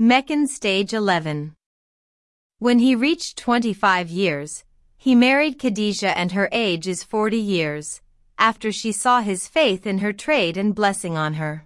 Meccan Stage 11 When he reached 25 years, he married Khadijah and her age is 40 years, after she saw his faith in her trade and blessing on her.